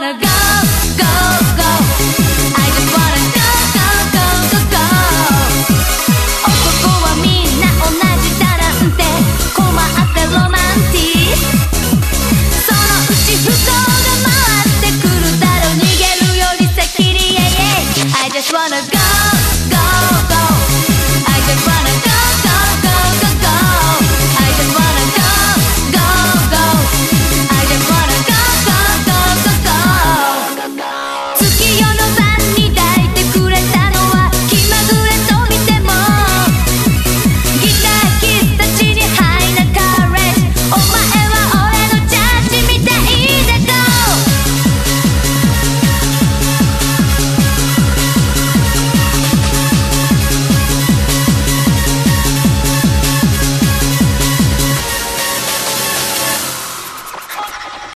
gotta go.